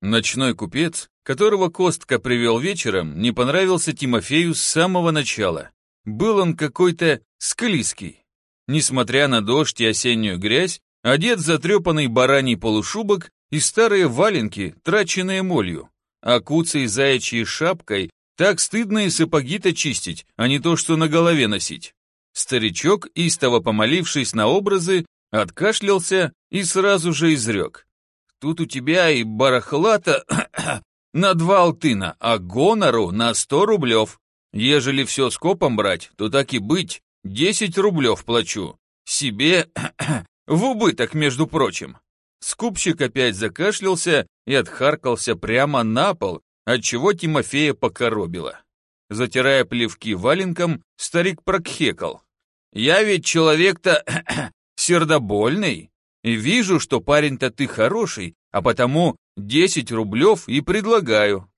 Ночной купец, которого Костка привел вечером, не понравился Тимофею с самого начала. Был он какой-то склизкий. Несмотря на дождь и осеннюю грязь, одет в затрепанный бараний полушубок и старые валенки, траченные молью. А куцей заячьей шапкой так стыдно и сапоги-то чистить, а не то, что на голове носить. Старичок, истово помолившись на образы, откашлялся и сразу же изрек. Тут у тебя и барахлата на два алтына, а гонору на сто рублев. Ежели все скопом брать, то так и быть, десять рублев плачу. Себе в убыток, между прочим. Скупщик опять закашлялся и отхаркался прямо на пол, отчего Тимофея покоробило. Затирая плевки валенком, старик прокхекал. «Я ведь человек-то сердобольный, и вижу, что парень-то ты хороший, а потому 10 рублев и предлагаю.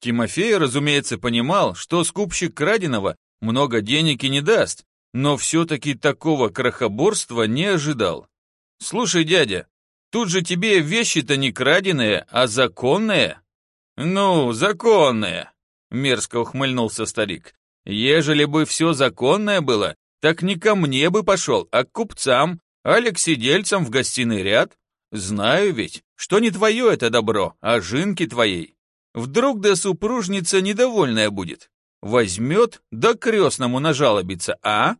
Тимофей, разумеется, понимал, что скупщик краденого много денег и не даст, но все-таки такого крохоборства не ожидал. Слушай, дядя, тут же тебе вещи-то не краденые, а законные. Ну, законные, мерзко ухмыльнулся старик. Ежели бы все законное было, так не ко мне бы пошел, а к купцам, Алик сидельцам в гостиный ряд? Знаю ведь, что не твое это добро, а жинки твоей. Вдруг да супружница недовольная будет. Возьмет, да крестному нажалобится, а?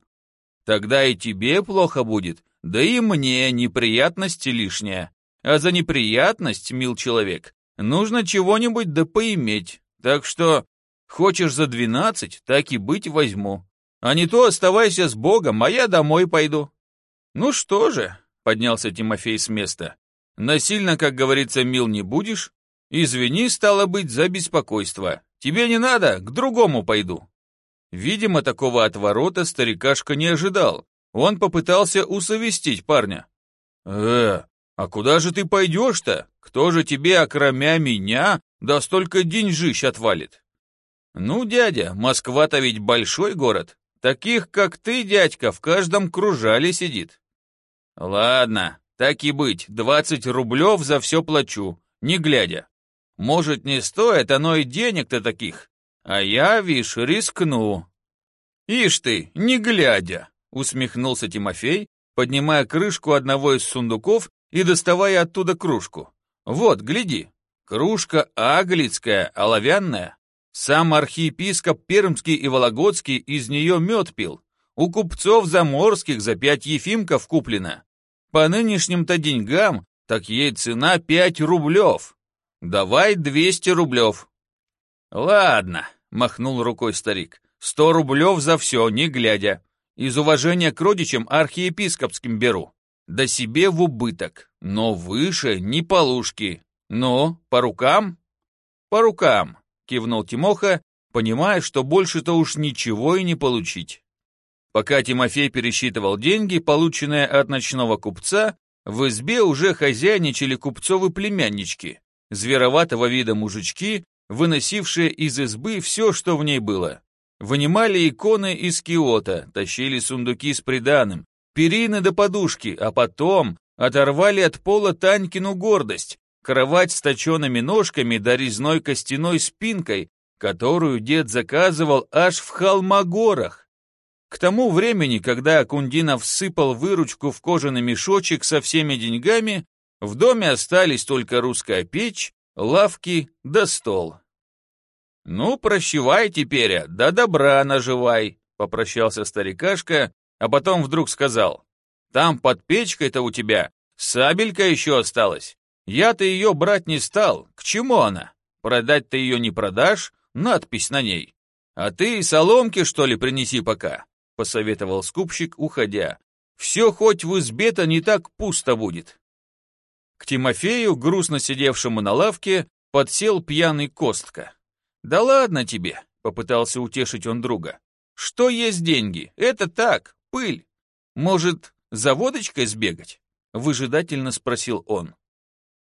Тогда и тебе плохо будет, да и мне неприятности лишняя. А за неприятность, мил человек, нужно чего-нибудь да поиметь. Так что, хочешь за двенадцать, так и быть возьму. А не то оставайся с Богом, а я домой пойду. «Ну что же», — поднялся Тимофей с места, «насильно, как говорится, мил не будешь? Извини, стало быть, за беспокойство. Тебе не надо, к другому пойду». Видимо, такого отворота старикашка не ожидал. Он попытался усовестить парня. «Э, а куда же ты пойдешь-то? Кто же тебе, окромя меня, да столько деньжищ отвалит?» «Ну, дядя, Москва-то ведь большой город. Таких, как ты, дядька, в каждом кружале сидит. Ладно, так и быть, двадцать рублев за все плачу, не глядя. Может, не стоит оно и денег-то таких, а я, вишь, рискну. Ишь ты, не глядя, усмехнулся Тимофей, поднимая крышку одного из сундуков и доставая оттуда кружку. Вот, гляди, кружка аглицкая, оловянная. Сам архиепископ Пермский и Вологодский из нее мед пил. У купцов заморских за пять ефимков куплено. По нынешним-то деньгам, так ей цена пять рублев. Давай двести рублев. Ладно, махнул рукой старик. Сто рублев за все, не глядя. Из уважения к родичам архиепископским беру. Да себе в убыток. Но выше ни полушки. Ну, по рукам? По рукам, кивнул Тимоха, понимая, что больше-то уж ничего и не получить. Пока Тимофей пересчитывал деньги, полученные от ночного купца, в избе уже хозяйничали купцовы племяннички, звероватого вида мужички, выносившие из избы все, что в ней было. Вынимали иконы из киота, тащили сундуки с приданым, перины до подушки, а потом оторвали от пола Танькину гордость, кровать с точеными ножками да резной костяной спинкой, которую дед заказывал аж в Холмогорах. К тому времени, когда Кундинов всыпал выручку в кожаный мешочек со всеми деньгами, в доме остались только русская печь, лавки да стол. «Ну, прощевай теперь, а, да добра наживай», — попрощался старикашка, а потом вдруг сказал, «Там под печкой-то у тебя сабелька еще осталась. Я-то ее брать не стал, к чему она? Продать ты ее не продашь, надпись на ней. А ты соломки, что ли, принеси пока, посоветовал скупщик, уходя. «Все хоть в избе-то не так пусто будет». К Тимофею, грустно сидевшему на лавке, подсел пьяный Костка. «Да ладно тебе», — попытался утешить он друга. «Что есть деньги? Это так, пыль. Может, за водочкой сбегать?» — выжидательно спросил он.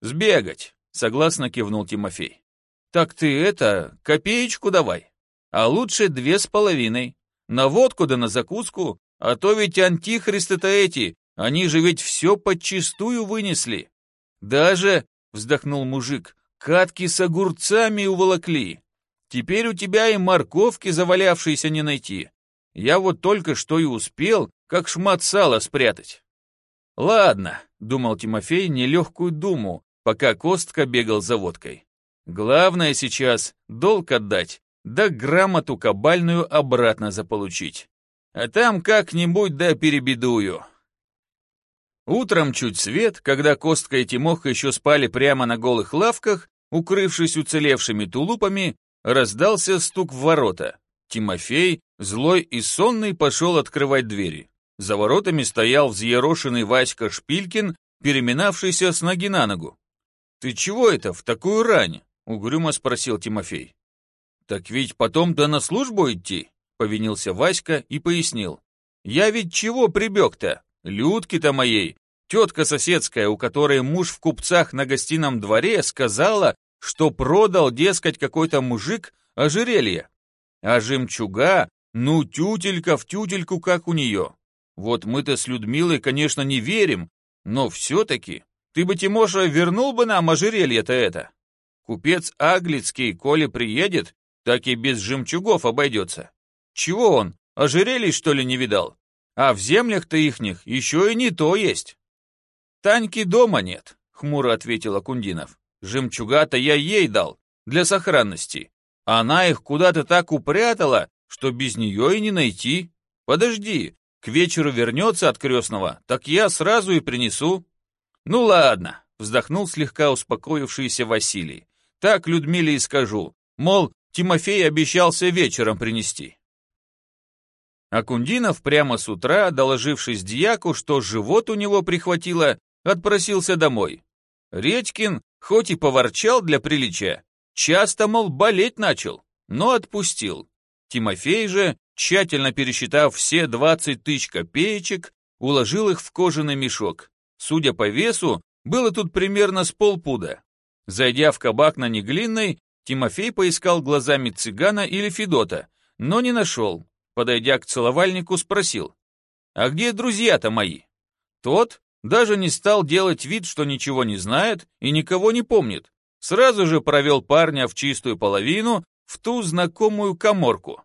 «Сбегать», — согласно кивнул Тимофей. «Так ты это, копеечку давай, а лучше две с половиной. На водку да на закуску, а то ведь антихристы-то эти, они же ведь все подчистую вынесли. Даже, вздохнул мужик, катки с огурцами уволокли. Теперь у тебя и морковки завалявшиеся не найти. Я вот только что и успел, как шмат сала спрятать. Ладно, думал Тимофей нелегкую думу, пока Костка бегал за водкой. Главное сейчас долг отдать, да грамоту кабальную обратно заполучить. А там как-нибудь да перебедую. Утром чуть свет, когда Костка и Тимоха еще спали прямо на голых лавках, укрывшись уцелевшими тулупами, раздался стук в ворота. Тимофей, злой и сонный, пошел открывать двери. За воротами стоял взъерошенный Васька Шпилькин, переминавшийся с ноги на ногу. «Ты чего это, в такую рань?» — угрюмо спросил Тимофей. «Так ведь потом-то на службу идти?» — повинился Васька и пояснил. «Я ведь чего прибег-то? Людки-то моей. Тетка соседская, у которой муж в купцах на гостином дворе, сказала, что продал, дескать, какой-то мужик ожерелье. А жемчуга, ну, тютелька в тютельку, как у нее. Вот мы-то с Людмилой, конечно, не верим, но все-таки ты бы, Тимоша, вернул бы нам ожерелье-то это. Купец Аглицкий, коли приедет, так и без жемчугов обойдется. Чего он, ожерелий, что ли, не видал? А в землях-то ихних еще и не то есть. Таньки дома нет, хмуро ответил Акундинов. Жемчуга-то я ей дал, для сохранности. Она их куда-то так упрятала, что без нее и не найти. Подожди, к вечеру вернется от крестного, так я сразу и принесу. Ну ладно, вздохнул слегка успокоившийся Василий. Так Людмиле и скажу, мол, Тимофей обещался вечером принести. Акундинов прямо с утра, доложившись дьяку, что живот у него прихватило, отпросился домой. Редькин, хоть и поворчал для приличия, часто, мол, болеть начал, но отпустил. Тимофей же, тщательно пересчитав все 20 тысяч копеечек, уложил их в кожаный мешок. Судя по весу, было тут примерно с полпуда. Зайдя в кабак на Неглинной, Тимофей поискал глазами цыгана или Федота, но не нашел. Подойдя к целовальнику, спросил, «А где друзья-то мои?» Тот даже не стал делать вид, что ничего не знает и никого не помнит. Сразу же провел парня в чистую половину в ту знакомую коморку.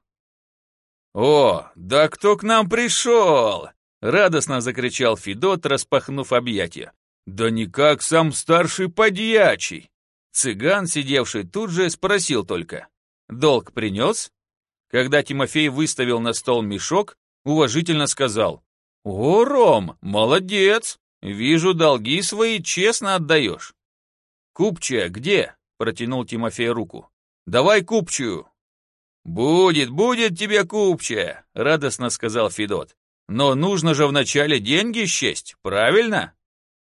«О, да кто к нам пришел?» — радостно закричал Федот, распахнув объятия. «Да никак сам старший подьячий!» Цыган, сидевший тут же, спросил только. «Долг принес?» Когда Тимофей выставил на стол мешок, уважительно сказал. «О, Ром, молодец! Вижу, долги свои честно отдаешь». «Купчая где?» — протянул Тимофей руку. Давай купчую!» «Будет, будет тебе купчая!» — радостно сказал Федот. «Но нужно же вначале деньги счесть, правильно?»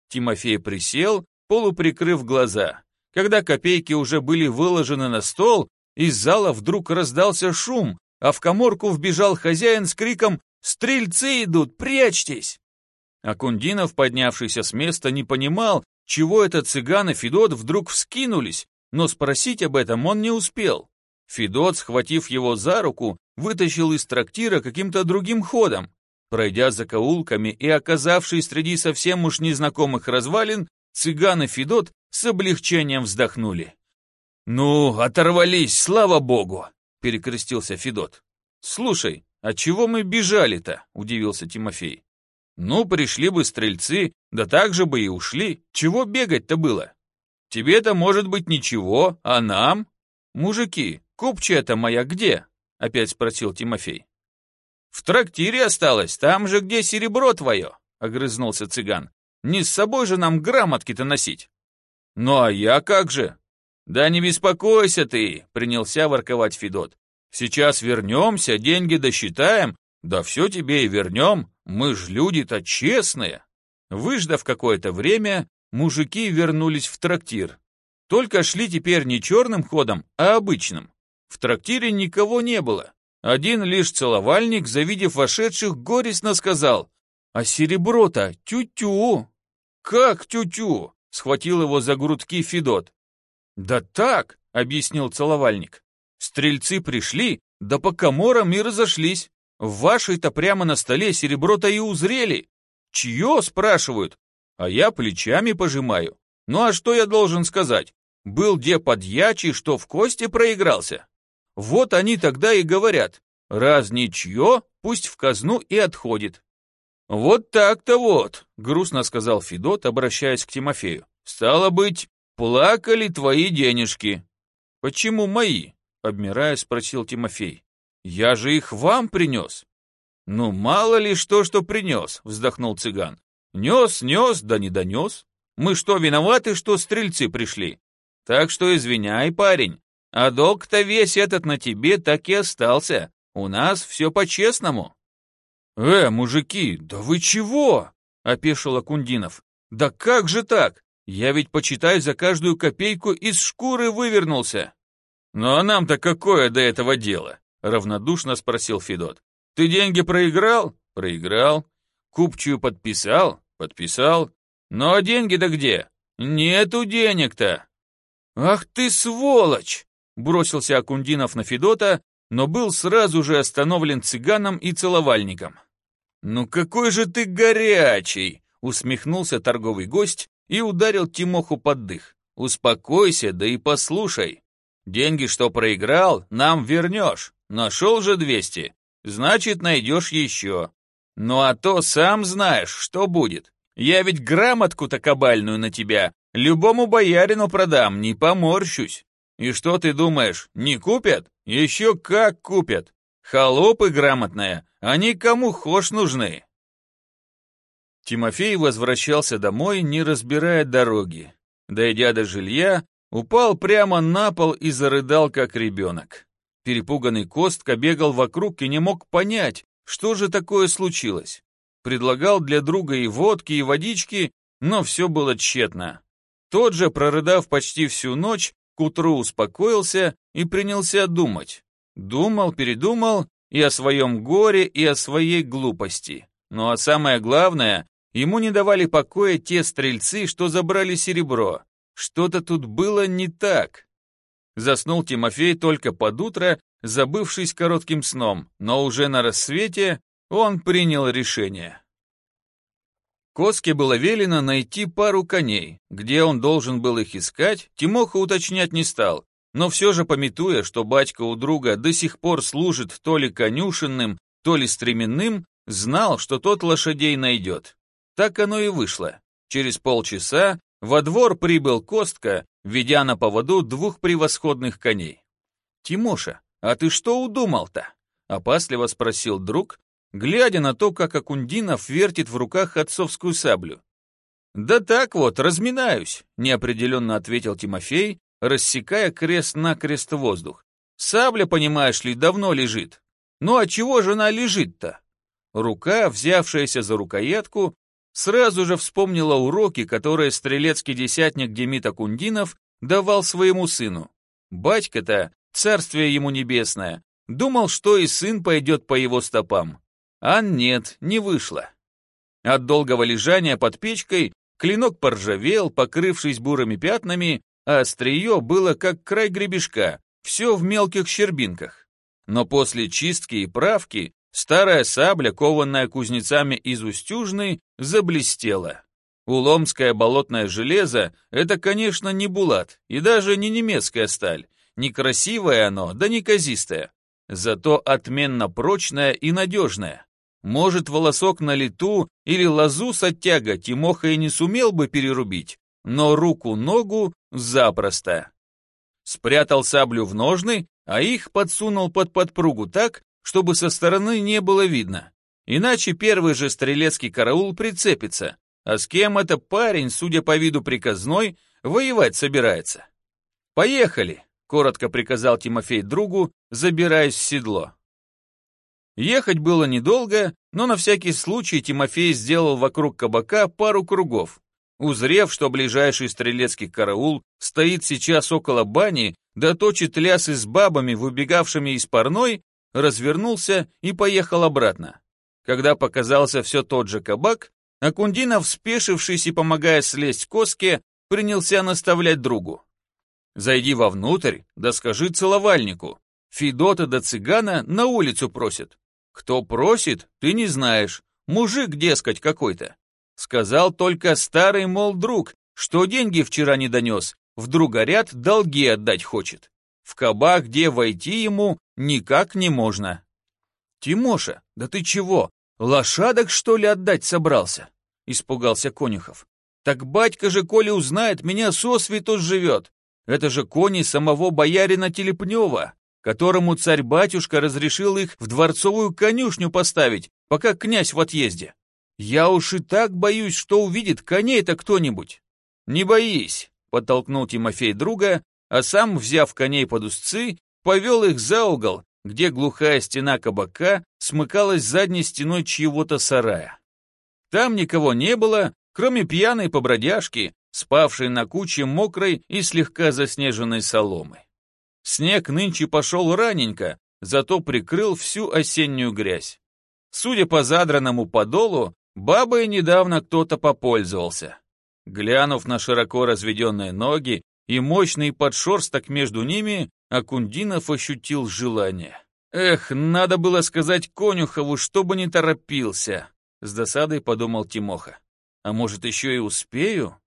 Тимофей присел, полуприкрыв глаза. Когда копейки уже были выложены на стол, из зала вдруг раздался шум, а в коморку вбежал хозяин с криком «Стрельцы идут, прячьтесь!» Акундинов, поднявшийся с места, не понимал, чего это цыган и Федот вдруг вскинулись, но спросить об этом он не успел. Федот, схватив его за руку, вытащил из трактира каким-то другим ходом. Пройдя за каулками и оказавшись среди совсем уж незнакомых развалин, цыган и Федот с облегчением вздохнули. «Ну, оторвались, слава богу!» — перекрестился Федот. «Слушай, а чего мы бежали-то?» — удивился Тимофей. «Ну, пришли бы стрельцы, да так же бы и ушли. Чего бегать-то было?» Тебе-то может быть ничего, а нам? Мужики, купчая-то моя где? Опять спросил Тимофей. В трактире осталось, там же, где серебро твое, огрызнулся цыган. Не с собой же нам грамотки-то носить. Ну а я как же? Да не беспокойся ты, принялся ворковать Федот. Сейчас вернемся, деньги досчитаем, да все тебе и вернем, мы ж люди-то честные. Выждав какое-то время, мужики вернулись в трактир. Только шли теперь не черным ходом, а обычным. В трактире никого не было. Один лишь целовальник, завидев вошедших, горестно сказал, «А серебро-то тю-тю!» «Как тю-тю?» — схватил его за грудки Федот. «Да так!» — объяснил целовальник. «Стрельцы пришли, да по коморам и разошлись. В вашей-то прямо на столе серебро-то и узрели. Чье?» — спрашивают. А я плечами пожимаю. Ну а что я должен сказать? Был где подьячий, что в кости проигрался. Вот они тогда и говорят, раз ничье, пусть в казну и отходит. Вот так-то вот, грустно сказал Федот, обращаясь к Тимофею. Стало быть, плакали твои денежки. Почему мои? Обмирая, спросил Тимофей. Я же их вам принес. Ну, мало ли что, что принес, вздохнул цыган. Нес, нес, да не донес. Мы что, виноваты, что стрельцы пришли? Так что извиняй, парень, а долг-то весь этот на тебе так и остался. У нас все по-честному». «Э, мужики, да вы чего?» — опешил Акундинов. «Да как же так? Я ведь, почитай, за каждую копейку из шкуры вывернулся». «Ну а нам-то какое до этого дело?» — равнодушно спросил Федот. «Ты деньги проиграл?» «Проиграл». «Купчую подписал?» «Подписал». «Ну а деньги-то где?» «Нету денег-то». «Ах ты сволочь!» — бросился Акундинов на Федота, но был сразу же остановлен цыганом и целовальником. «Ну какой же ты горячий!» — усмехнулся торговый гость и ударил Тимоху под дых. «Успокойся, да и послушай. Деньги, что проиграл, нам вернешь. Нашел же двести, значит, найдешь еще. Ну а то сам знаешь, что будет. Я ведь грамотку-то кабальную на тебя любому боярину продам, не поморщусь. И что ты думаешь, не купят? Еще как купят. Холопы грамотные, они кому хошь нужны. Тимофей возвращался домой, не разбирая дороги. Дойдя до жилья, упал прямо на пол и зарыдал, как ребенок. Перепуганный Костка бегал вокруг и не мог понять, что же такое случилось. Предлагал для друга и водки, и водички, но все было тщетно. Тот же, прорыдав почти всю ночь, к утру успокоился и принялся думать. Думал, передумал и о своем горе, и о своей глупости. Ну а самое главное, ему не давали покоя те стрельцы, что забрали серебро. Что-то тут было не так. Заснул Тимофей только под утро, забывшись коротким сном, но уже на рассвете он принял решение. Коске было велено найти пару коней. Где он должен был их искать, Тимоха уточнять не стал, но все же пометуя, что батька у друга до сих пор служит то ли конюшенным, то ли стременным, знал, что тот лошадей найдет. Так оно и вышло. Через полчаса во двор прибыл Костка, ведя на поводу двух превосходных коней. «Тимоша, а ты что удумал-то?» — опасливо спросил друг, глядя на то, как Акундинов вертит в руках отцовскую саблю. «Да так вот, разминаюсь», — неопределенно ответил Тимофей, рассекая крест-накрест воздух. «Сабля, понимаешь ли, давно лежит. Ну а чего же она лежит-то?» Рука, взявшаяся за рукоятку, сразу же вспомнила уроки, которые стрелецкий десятник Демид Акундинов давал своему сыну. Батька-то, царствие ему небесное, думал, что и сын пойдет по его стопам. А нет, не вышло. От долгого лежания под печкой клинок поржавел, покрывшись бурыми пятнами, а острие было как край гребешка, все в мелких щербинках. Но после чистки и правки старая сабля, кованная кузнецами из Устюжной, заблестела. Уломское болотное железо — это, конечно, не булат и даже не немецкая сталь. Некрасивое оно, да неказистое. Зато отменно прочное и надежное. Может, волосок на лету или лозу с оттяга Тимоха и не сумел бы перерубить, но руку-ногу запросто. Спрятал саблю в ножны, а их подсунул под подпругу так, чтобы со стороны не было видно. Иначе первый же стрелецкий караул прицепится. А с кем это парень, судя по виду приказной, воевать собирается? «Поехали!» — коротко приказал Тимофей другу, забираясь в седло. Ехать было недолго, но на всякий случай Тимофей сделал вокруг кабака пару кругов. Узрев, что ближайший стрелецкий караул стоит сейчас около бани, да точит лясы с бабами, выбегавшими из парной, развернулся и поехал обратно. Когда показался все тот же кабак, Акундинов, спешившись и помогая слезть коске, принялся наставлять другу. «Зайди вовнутрь, да скажи целовальнику. Федота да цыгана на улицу просят. Кто просит, ты не знаешь. Мужик, дескать, какой-то. Сказал только старый, мол, друг, что деньги вчера не донес, в другоряд долги отдать хочет. В кабак, где войти ему, никак не можно. Тимоша, да ты чего, лошадок, что ли, отдать собрался? Испугался Конюхов. Так батька же, коли узнает, меня сосвету живет. Это же кони самого боярина Телепнева, которому царь-батюшка разрешил их в дворцовую конюшню поставить, пока князь в отъезде. Я уж и так боюсь, что увидит коней-то кто-нибудь. Не боись, подтолкнул Тимофей друга, а сам, взяв коней под узцы, повел их за угол, где глухая стена кабака смыкалась задней стеной чьего-то сарая. Там никого не было, кроме пьяной побродяжки, спавшей на куче мокрой и слегка заснеженной соломы. Снег нынче пошел раненько, зато прикрыл всю осеннюю грязь. Судя по задранному подолу, бабой недавно кто-то попользовался. Глянув на широко разведенные ноги и мощный подшерсток между ними, Акундинов ощутил желание. «Эх, надо было сказать Конюхову, чтобы не торопился», — с досадой подумал Тимоха. «А может, еще и успею?»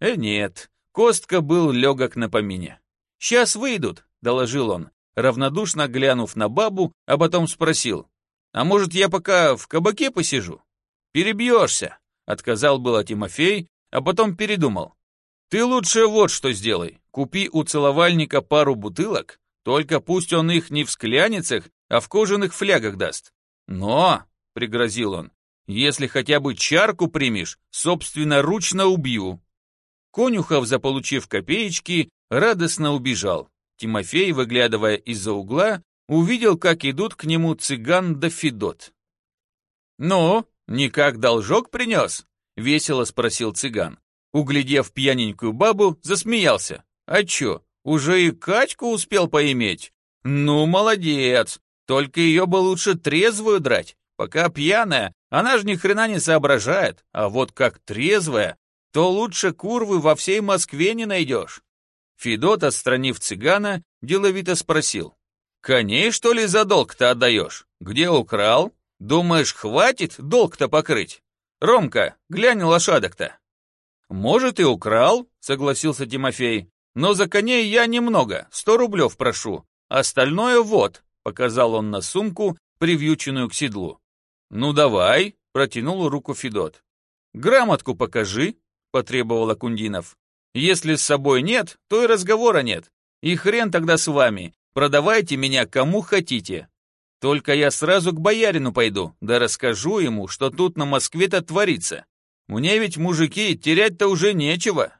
«Э, нет, Костка был легок на помине. «Сейчас выйдут», — доложил он, равнодушно глянув на бабу, а потом спросил. «А может, я пока в кабаке посижу?» «Перебьешься», — отказал было Тимофей, а потом передумал. «Ты лучше вот что сделай. Купи у целовальника пару бутылок, только пусть он их не в скляницах, а в кожаных флягах даст. Но, — пригрозил он, — если хотя бы чарку примешь, собственноручно убью». Конюхов, заполучив копеечки, радостно убежал. Тимофей, выглядывая из-за угла, увидел, как идут к нему цыган да Федот. «Ну, никак должок принес?» — весело спросил цыган. Углядев пьяненькую бабу, засмеялся. «А чё, уже и качку успел поиметь? Ну, молодец! Только ее бы лучше трезвую драть. Пока пьяная, она же ни хрена не соображает, а вот как трезвая, то лучше курвы во всей Москве не найдешь». Федот, отстранив цыгана, деловито спросил. «Коней, что ли, за долг-то отдаешь? Где украл? Думаешь, хватит долг-то покрыть? Ромка, глянь лошадок-то». «Может, и украл», — согласился Тимофей. «Но за коней я немного, сто рублев прошу. Остальное вот», — показал он на сумку, привьюченную к седлу. «Ну давай», — протянул руку Федот. «Грамотку покажи», — потребовал Акундинов. «Если с собой нет, то и разговора нет. И хрен тогда с вами, продавайте меня кому хотите. Только я сразу к боярину пойду, да расскажу ему, что тут на Москве-то творится. Мне ведь, мужики, терять-то уже нечего».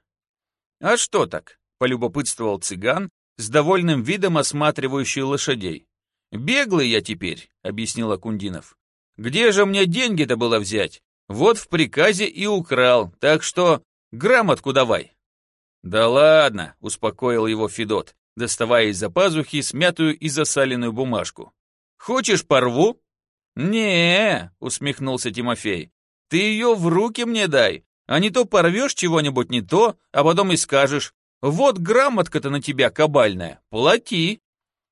«А что так?» — полюбопытствовал цыган, с довольным видом осматривающий лошадей. «Беглый я теперь», — объяснил Акундинов. «Где же мне деньги-то было взять? Вот в приказе и украл, так что грамотку давай». «Да ладно», — успокоил его Федот, доставая из-за пазухи смятую и засаленную бумажку. «Хочешь порву?» не усмехнулся Тимофей. «Ты ее в руки мне дай, а не то порвешь чего-нибудь не то, а потом и скажешь, вот грамотка-то на тебя кабальная, плати».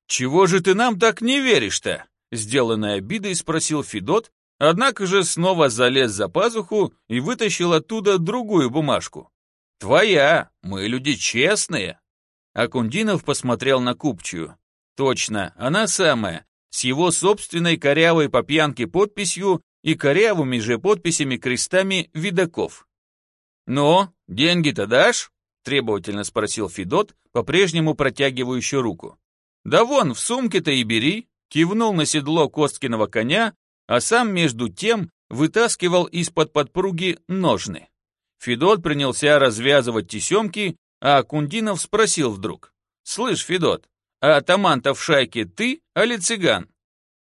«Чего же ты нам так не веришь-то?» Сделанной обидой спросил Федот, Однако же снова залез за пазуху и вытащил оттуда другую бумажку. «Твоя, мы люди честные!» Акундинов посмотрел на купчую. Точно, она самая, с его собственной корявой по пьянке подписью и корявыми же подписями крестами видаков. «Ну, деньги-то дашь?» — требовательно спросил Федот, по-прежнему протягивающий руку. «Да вон, в сумке-то и бери!» — кивнул на седло Косткиного коня, а сам между тем вытаскивал из-под подпруги ножны. Федот принялся развязывать тесемки, а Кундинов спросил вдруг. «Слышь, Федот, а атаман-то в шайке ты, али цыган?»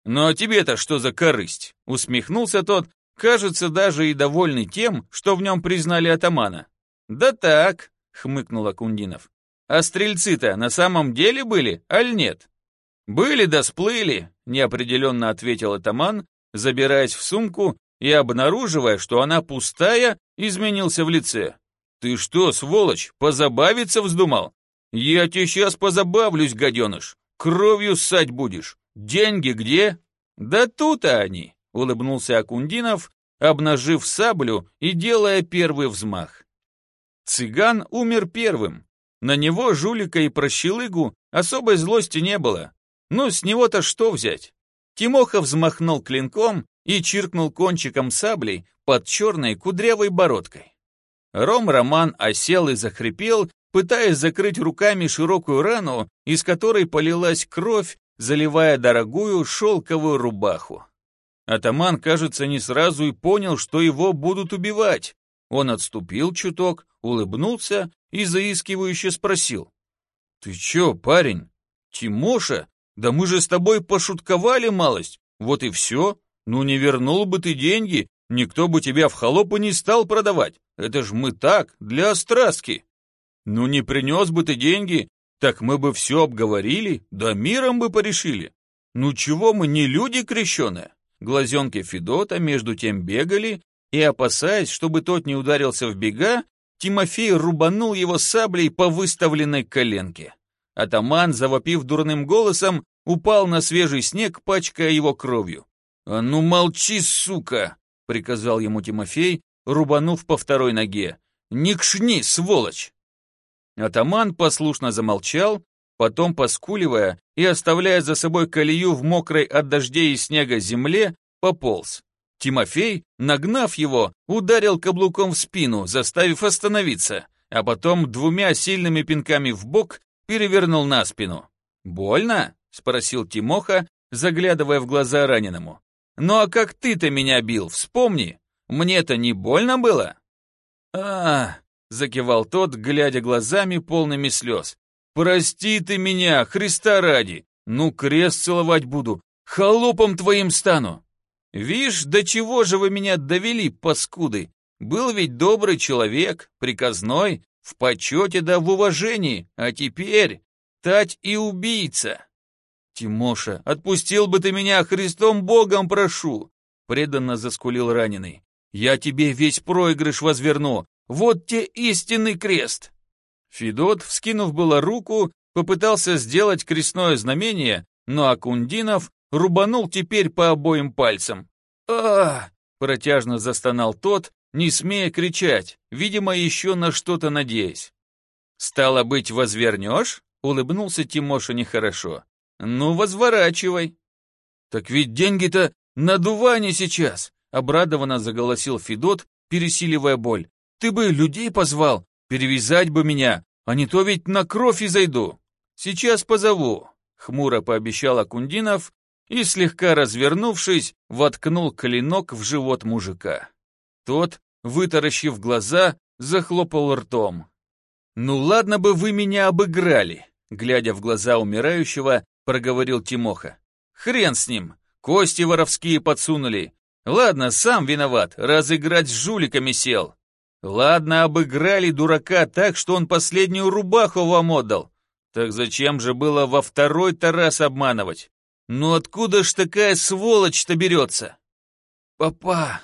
«Ну а тебе-то что за корысть?» Усмехнулся тот, кажется, даже и довольный тем, что в нем признали атамана. «Да так», — хмыкнул Акундинов. «А стрельцы-то на самом деле были, аль нет?» «Были да сплыли», — неопределенно ответил атаман, забираясь в сумку и обнаруживая, что она пустая, изменился в лице. «Ты что, сволочь, позабавиться вздумал? Я тебе сейчас позабавлюсь, гаденыш. Кровью ссать будешь. Деньги где?» «Да тут-то они», — улыбнулся Акундинов, обнажив саблю и делая первый взмах. Цыган умер первым, На него, жулика и прощелыгу, особой злости не было. Ну, с него-то что взять? Тимоха взмахнул клинком и чиркнул кончиком саблей под черной кудрявой бородкой. Ром-Роман осел и захрипел, пытаясь закрыть руками широкую рану, из которой полилась кровь, заливая дорогую шелковую рубаху. Атаман, кажется, не сразу и понял, что его будут убивать. Он отступил чуток, улыбнулся и заискивающе спросил. «Ты чё, парень? Тимоша? Да мы же с тобой пошутковали малость, вот и все. Ну не вернул бы ты деньги, никто бы тебя в холопы не стал продавать. Это ж мы так, для острастки. Ну не принес бы ты деньги, так мы бы все обговорили, да миром бы порешили. Ну чего мы не люди крещеные? Глазенки Федота между тем бегали, и, опасаясь, чтобы тот не ударился в бега, Тимофей рубанул его саблей по выставленной коленке. Атаман, завопив дурным голосом, упал на свежий снег, пачкая его кровью. «А ну молчи, сука!» — приказал ему Тимофей, рубанув по второй ноге. «Не кшни, сволочь!» Атаман послушно замолчал, потом, поскуливая и оставляя за собой колею в мокрой от дождей и снега земле, пополз. Тимофей, нагнав его, ударил каблуком в спину, заставив остановиться, а потом двумя сильными пинками в бок перевернул на спину. «Больно?» — спросил Тимоха, заглядывая в глаза раненому. «Ну а как ты-то меня бил, вспомни! Мне-то не больно было?» а закивал тот, глядя глазами полными слез. «Прости ты меня, Христа ради! Ну, крест целовать буду, холопом твоим стану!» «Вишь, до чего же вы меня довели, паскуды? Был ведь добрый человек, приказной, в почете да в уважении, а теперь тать и убийца!» «Тимоша, отпустил бы ты меня, Христом Богом прошу!» преданно заскулил раненый. «Я тебе весь проигрыш возверну, вот те истинный крест!» Федот, вскинув было руку, попытался сделать крестное знамение, но Акундинов рубанул теперь по обоим пальцам. а протяжно застонал тот, не смея кричать, видимо, еще на что-то надеясь. «Стало быть, возвернешь?» — улыбнулся Тимоша нехорошо. «Ну, возворачивай». «Так ведь деньги-то на дуване сейчас!» — обрадованно заголосил Федот, пересиливая боль. «Ты бы людей позвал, перевязать бы меня, а не то ведь на кровь и зайду. Сейчас позову», — хмуро пообещал Акундинов и, слегка развернувшись, воткнул клинок в живот мужика. Тот, вытаращив глаза, захлопал ртом. «Ну ладно бы вы меня обыграли», — глядя в глаза умирающего, проговорил Тимоха. «Хрен с ним, кости воровские подсунули. Ладно, сам виноват, разыграть с жуликами сел. Ладно, обыграли дурака так, что он последнюю рубаху вам отдал. Так зачем же было во второй-то раз обманывать? Ну откуда ж такая сволочь-то берется? Папа,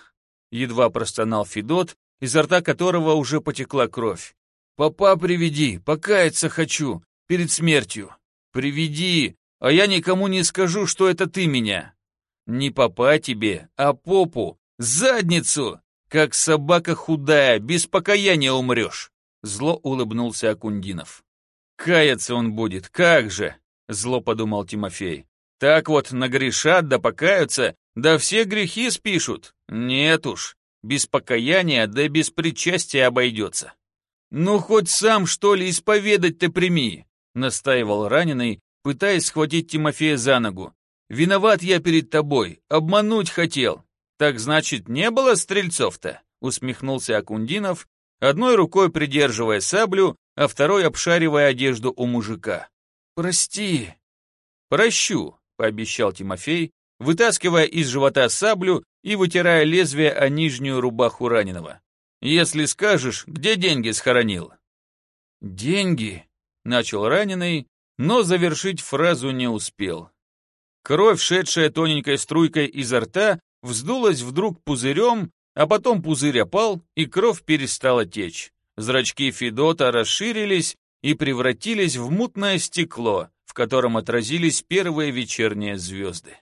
едва простонал Федот, изо рта которого уже потекла кровь. Папа приведи, покаяться хочу, перед смертью. Приведи, а я никому не скажу, что это ты меня. Не папа тебе, а попу, задницу, как собака худая, без покаяния умрешь. Зло улыбнулся Акундинов. Каяться он будет, как же, зло подумал Тимофей. Так вот нагрешат да покаются, да все грехи спишут. Нет уж, без покаяния да без причастия обойдется. Ну хоть сам что ли исповедать ты прими, настаивал раненый, пытаясь схватить Тимофея за ногу. Виноват я перед тобой, обмануть хотел. Так значит, не было стрельцов-то? Усмехнулся Акундинов, одной рукой придерживая саблю, а второй обшаривая одежду у мужика. «Прости». «Прощу», — пообещал Тимофей, вытаскивая из живота саблю и вытирая лезвие о нижнюю рубаху раненого. «Если скажешь, где деньги схоронил?» «Деньги?» — начал раненый, но завершить фразу не успел. Кровь, шедшая тоненькой струйкой изо рта, вздулась вдруг пузырем, а потом пузырь опал, и кровь перестала течь. Зрачки Федота расширились и превратились в мутное стекло, в котором отразились первые вечерние звезды.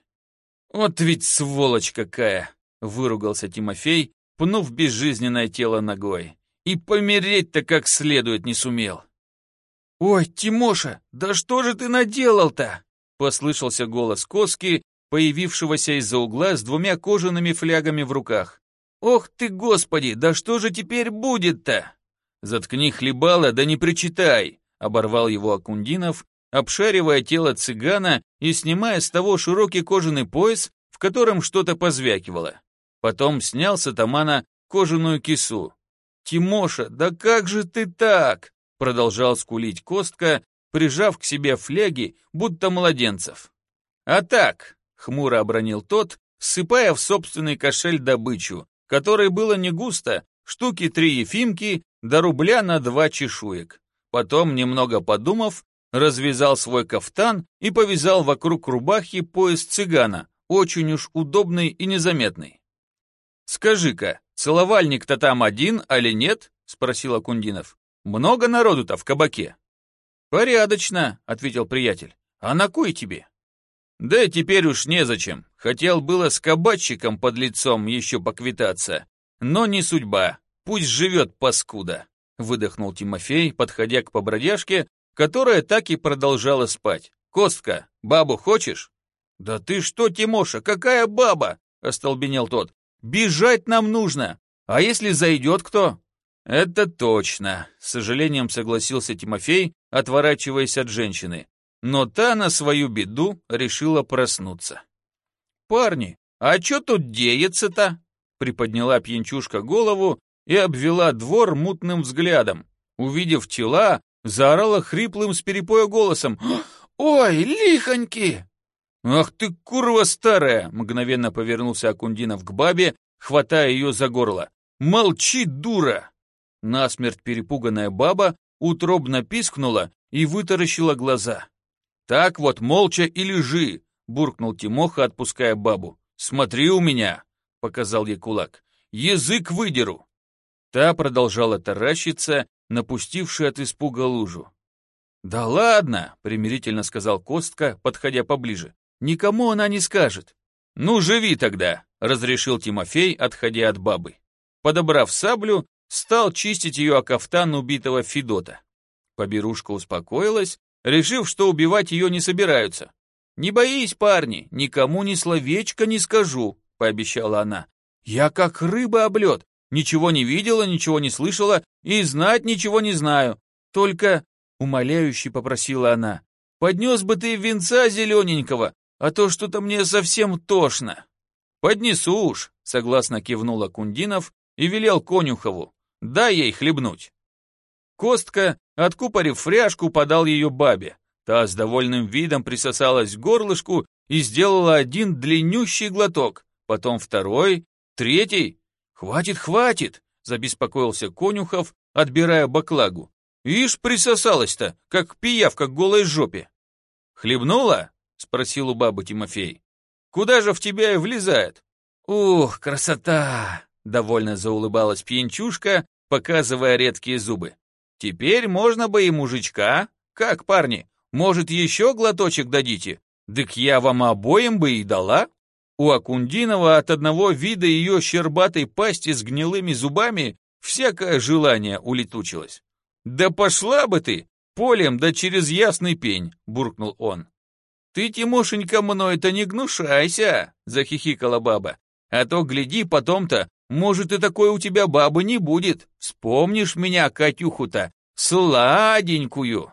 «Вот ведь сволочь какая!» — выругался Тимофей, пнув безжизненное тело ногой. «И помереть-то как следует не сумел!» «Ой, Тимоша, да что же ты наделал-то?» Послышался голос Коски, появившегося из-за угла с двумя кожаными флягами в руках. «Ох ты, господи, да что же теперь будет-то?» «Заткни хлебало, да не причитай!» — оборвал его Акундинов, обшаривая тело цыгана и снимая с того широкий кожаный пояс, в котором что-то позвякивало. Потом снял с атамана кожаную кису. «Тимоша, да как же ты так?» Продолжал скулить Костка, прижав к себе фляги, будто младенцев. «А так», — хмуро обронил тот, ссыпая в собственный кошель добычу, которой было не густо, штуки три ефимки до рубля на два чешуек. Потом, немного подумав, развязал свой кафтан и повязал вокруг рубахи пояс цыгана, очень уж удобный и незаметный. «Скажи-ка, целовальник-то там один, али нет?» — спросил Акундинов. Много народу-то в кабаке?» «Порядочно», — ответил приятель. «А на кой тебе?» «Да теперь уж незачем. Хотел было с кабачиком под лицом еще поквитаться. Но не судьба. Пусть живет паскуда», — выдохнул Тимофей, подходя к побродяжке, которая так и продолжала спать. «Костка, бабу хочешь?» «Да ты что, Тимоша, какая баба?» — остолбенел тот. «Бежать нам нужно. А если зайдет кто?» «Это точно», — с сожалением согласился Тимофей, отворачиваясь от женщины. Но та на свою беду решила проснуться. «Парни, а что тут деется-то?» Приподняла пьянчушка голову и обвела двор мутным взглядом. Увидев тела, заорала хриплым с перепоя голосом. «Ой, лихоньки!» «Ах ты, курва старая!» Мгновенно повернулся Акундинов к бабе, хватая ее за горло. «Молчи, дура!» Насмерть перепуганная баба утробно пискнула и вытаращила глаза. «Так вот, молча и лежи!» — буркнул Тимоха, отпуская бабу. «Смотри у меня!» — показал ей кулак. «Язык выдеру!» Та продолжала таращиться, напустившая от испуга лужу. «Да ладно!» — примирительно сказал Костка, подходя поближе. «Никому она не скажет». «Ну, живи тогда!» — разрешил Тимофей, отходя от бабы. Подобрав саблю, стал чистить ее о кафтан убитого Федота. Поберушка успокоилась, решив, что убивать ее не собираются. «Не боись, парни, никому ни словечко не скажу», — пообещала она. «Я как рыба об лед, ничего не видела, ничего не слышала и знать ничего не знаю. Только, — умоляюще попросила она, — поднес бы ты венца зелененького, а то что-то мне совсем тошно». «Поднесу уж», — согласно кивнула Кундинов и велел Конюхову. Дай ей хлебнуть. Костка, откупорив фряжку, подал ее бабе. Та с довольным видом присосалась к горлышку и сделала один длиннющий глоток, потом второй, третий. «Хватит, хватит!» — забеспокоился Конюхов, отбирая баклагу. «Ишь, присосалась-то, как пиявка к голой жопе!» «Хлебнула?» — спросил у бабы Тимофей. «Куда же в тебя и влезает?» «Ух, красота!» — довольно заулыбалась пьянчушка, показывая редкие зубы. «Теперь можно бы и мужичка. Как, парни, может, еще глоточек дадите? Дык я вам обоим бы и дала». У Акундинова от одного вида ее щербатой пасти с гнилыми зубами всякое желание улетучилось. «Да пошла бы ты! Полем да через ясный пень!» — буркнул он. «Ты, Тимошенька, мной-то не гнушайся!» — захихикала баба. «А то, гляди, потом-то может, и такой у тебя бабы не будет. Вспомнишь меня, Катюху-то, сладенькую.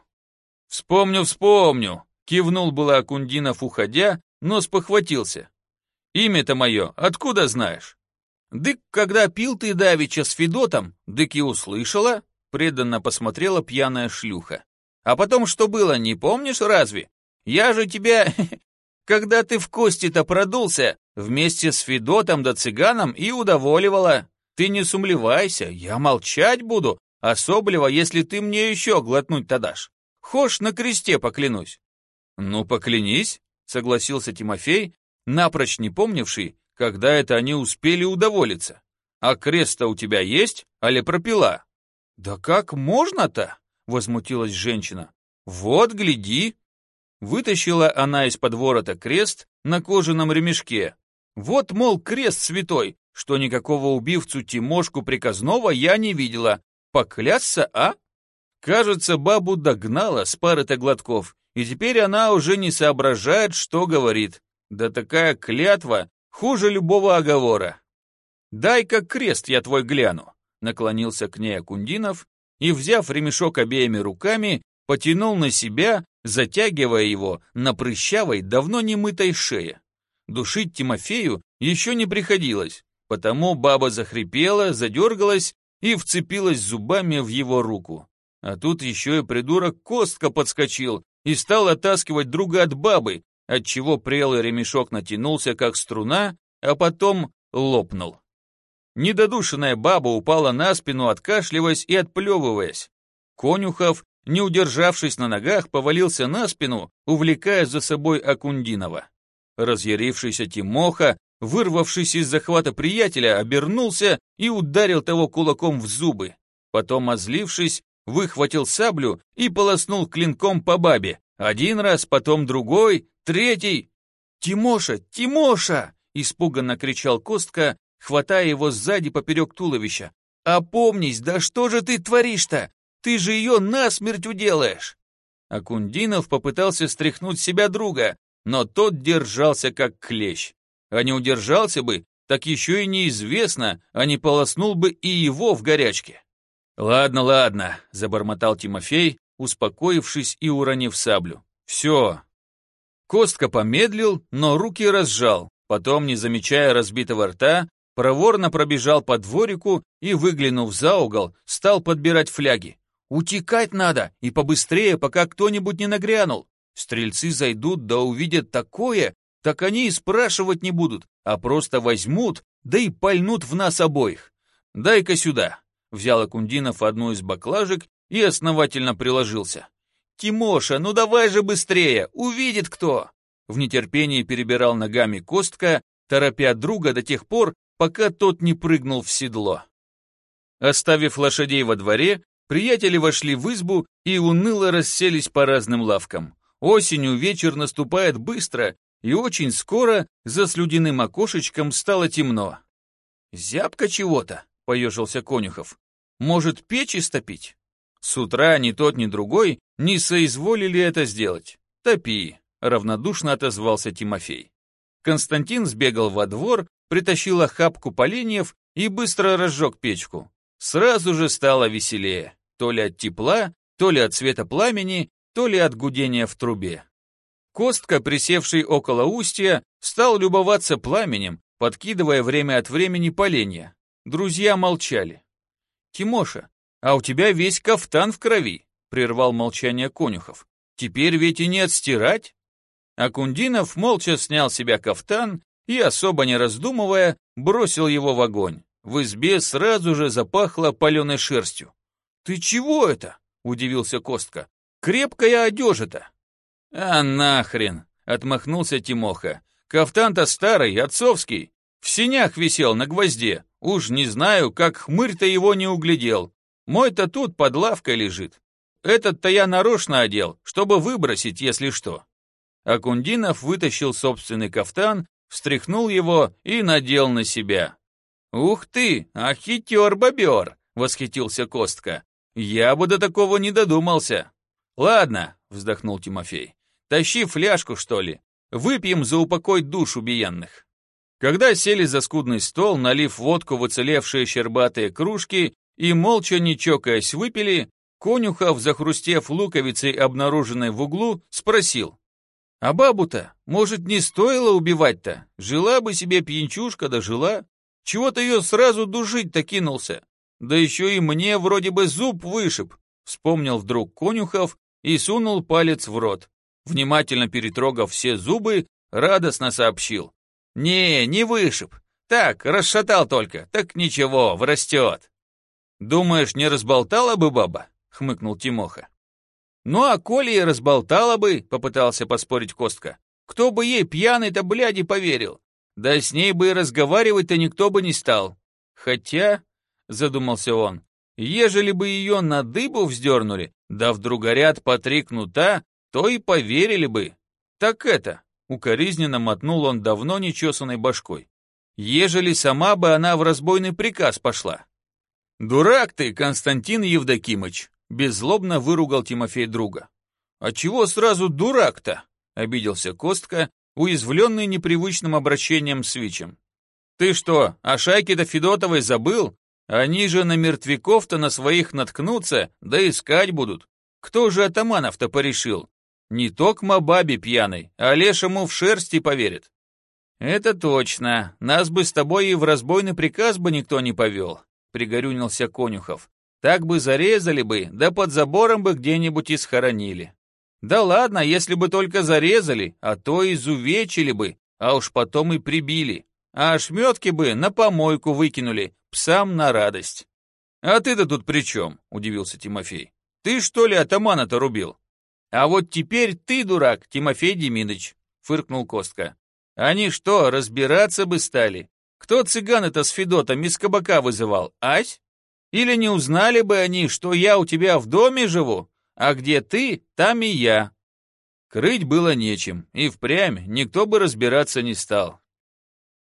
Вспомню, вспомню, кивнул было Акундинов, уходя, но спохватился. Имя-то мое откуда знаешь? Дык, когда пил ты давеча с Федотом, дык и услышала, преданно посмотрела пьяная шлюха. А потом что было, не помнишь разве? Я же тебя когда ты в кости-то продулся, вместе с Федотом да цыганом и удоволивала. Ты не сумлевайся, я молчать буду, особливо, если ты мне еще глотнуть-то дашь. Хошь на кресте поклянусь. Ну, поклянись, согласился Тимофей, напрочь не помнивший, когда это они успели удоволиться. А крест-то у тебя есть, али пропила? Да как можно-то? Возмутилась женщина. Вот, гляди, Вытащила она из-под ворота крест на кожаном ремешке. Вот, мол, крест святой, что никакого убивцу Тимошку приказного я не видела. Поклясться, а? Кажется, бабу догнала с пары-то глотков, и теперь она уже не соображает, что говорит. Да такая клятва хуже любого оговора. «Дай-ка крест я твой гляну», — наклонился к ней Акундинов и, взяв ремешок обеими руками, потянул на себя, затягивая его на прыщавой, давно не мытой шее. Душить Тимофею еще не приходилось, потому баба захрипела, задергалась и вцепилась зубами в его руку. А тут еще и придурок Костка подскочил и стал оттаскивать друга от бабы, отчего прелый ремешок натянулся, как струна, а потом лопнул. Недодушенная баба упала на спину, откашливаясь и отплевываясь. Конюхов, не удержавшись на ногах, повалился на спину, увлекая за собой Акундинова. Разъярившийся Тимоха, вырвавшись из захвата приятеля, обернулся и ударил того кулаком в зубы. Потом, озлившись, выхватил саблю и полоснул клинком по бабе. Один раз, потом другой, третий. «Тимоша! Тимоша!» — испуганно кричал Костка, хватая его сзади поперек туловища. «Опомнись, да что же ты творишь-то? Ты же ее насмерть уделаешь!» Акундинов попытался стряхнуть себя друга, но тот держался как клещ. А не удержался бы, так еще и неизвестно, а не полоснул бы и его в горячке. «Ладно, ладно», — забормотал Тимофей, успокоившись и уронив саблю. «Все». Костка помедлил, но руки разжал, потом, не замечая разбитого рта, проворно пробежал по дворику и, выглянув за угол, стал подбирать фляги. «Утекать надо, и побыстрее, пока кто-нибудь не нагрянул. Стрельцы зайдут да увидят такое, так они и спрашивать не будут, а просто возьмут, да и пальнут в нас обоих. Дай-ка сюда». Взял Акундинов одну из баклажек и основательно приложился. «Тимоша, ну давай же быстрее, увидит кто!» В нетерпении перебирал ногами Костка, торопя друга до тех пор, пока тот не прыгнул в седло. Оставив лошадей во дворе, приятели вошли в избу и уныло расселись по разным лавкам. Осенью вечер наступает быстро, и очень скоро за слюдяным окошечком стало темно. «Зябко чего-то», — поежился Конюхов. «Может, печь истопить?» С утра ни тот, ни другой не соизволили это сделать. «Топи», — равнодушно отозвался Тимофей. Константин сбегал во двор, притащил охапку поленьев и быстро разжег печку. Сразу же стало веселее, то ли от тепла, то ли от света пламени, то ли от гудения в трубе. Костка, присевший около устья, стал любоваться пламенем, подкидывая время от времени поленья. Друзья молчали. «Тимоша, а у тебя весь кафтан в крови», — прервал молчание Конюхов. «Теперь ведь и не отстирать?» Акундинов молча снял себя кафтан и, особо не раздумывая, бросил его в огонь. В избе сразу же запахло паленой шерстью. «Ты чего это?» — удивился Костка. «Крепкая одежа-то!» «А нахрен!» — отмахнулся Тимоха. «Кафтан-то старый, отцовский. В синях висел на гвозде. Уж не знаю, как хмырь-то его не углядел. Мой-то тут под лавкой лежит. Этот-то я нарочно одел, чтобы выбросить, если что». Акундинов вытащил собственный кафтан, встряхнул его и надел на себя. «Ух ты, а хитер-бобер!» — восхитился Костка. «Я бы до такого не додумался». «Ладно», — вздохнул Тимофей, — «тащи фляжку, что ли. Выпьем за упокой душ убиенных». Когда сели за скудный стол, налив водку в уцелевшие щербатые кружки и, молча не чокаясь, выпили, Конюхов, захрустев луковицей, обнаруженной в углу, спросил. «А бабу-то, может, не стоило убивать-то? Жила бы себе пьянчушка, да жила. Чего-то ее сразу душить-то кинулся. Да еще и мне вроде бы зуб вышиб», вспомнил вдруг Конюхов и сунул палец в рот. Внимательно перетрогав все зубы, радостно сообщил. «Не, не вышиб. Так, расшатал только. Так ничего, врастет». «Думаешь, не разболтала бы баба?» — хмыкнул Тимоха. «Ну, а коли и разболтала бы», — попытался поспорить Костка, «кто бы ей пьяный-то бляди поверил? Да с ней бы и разговаривать-то никто бы не стал. Хотя, — задумался он, — ежели бы ее на дыбу вздернули, да вдруг горят по три кнута, то и поверили бы. Так это, — укоризненно мотнул он давно нечесанной башкой, ежели сама бы она в разбойный приказ пошла. «Дурак ты, Константин Евдокимыч!» Беззлобно выругал Тимофей друга. «А чего сразу дурак-то?» — обиделся Костка, уязвленный непривычным обращением с Вичем. «Ты что, о шайке-то Федотовой забыл? Они же на мертвяков-то на своих наткнутся, да искать будут. Кто же атаманов-то порешил? Не токмо бабе пьяной, а лешему в шерсти поверит». «Это точно. Нас бы с тобой и в разбойный приказ бы никто не повел», — пригорюнился Конюхов. «Так бы зарезали бы, да под забором бы где-нибудь и схоронили». «Да ладно, если бы только зарезали, а то изувечили бы, а уж потом и прибили. А ошметки бы на помойку выкинули, псам на радость». «А ты-то тут при чем?» — удивился Тимофей. «Ты что ли атамана-то рубил?» «А вот теперь ты дурак, Тимофей Демидович», — фыркнул Костка. Они что, разбираться бы стали? Кто цыган это с Федотом из кабака вызывал, ась? Или не узнали бы они, что я у тебя в доме живу, а где ты, там и я? Крыть было нечем, и впрямь никто бы разбираться не стал.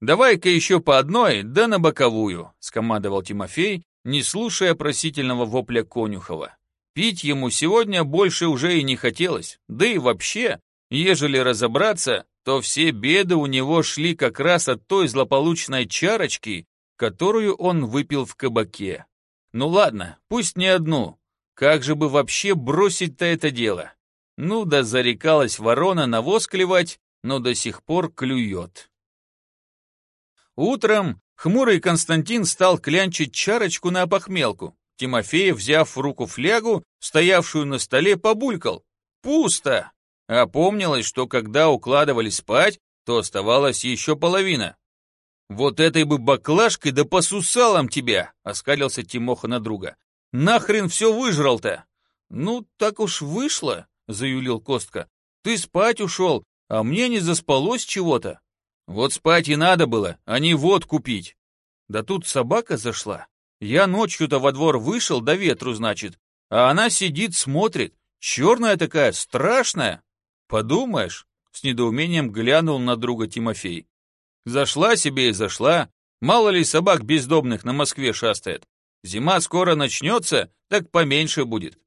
«Давай-ка еще по одной, да на боковую», — скомандовал Тимофей, не слушая просительного вопля Конюхова. Пить ему сегодня больше уже и не хотелось, да и вообще, ежели разобраться, то все беды у него шли как раз от той злополучной чарочки, которую он выпил в кабаке. Ну ладно, пусть не одну. Как же бы вообще бросить-то это дело? Ну да зарекалась ворона навоз клевать, но до сих пор клюет. Утром хмурый Константин стал клянчить чарочку на опохмелку. Тимофей, взяв в руку флягу, стоявшую на столе, побулькал. Пусто! Опомнилось, что когда укладывались спать, то оставалась еще половина. «Вот этой бы баклажкой да по сусалам тебя!» — оскалился Тимоха на друга. «Нахрен все выжрал-то?» «Ну, так уж вышло», — заюлил Костка. «Ты спать ушел, а мне не заспалось чего-то». «Вот спать и надо было, а не водку пить». Да тут собака зашла. Я ночью-то во двор вышел, до ветру, значит, а она сидит, смотрит. Черная такая, страшная. «Подумаешь», — с недоумением глянул на друга Тимофей. «Зашла себе и зашла. Мало ли собак бездомных на Москве шастает. Зима скоро начнется, так поменьше будет».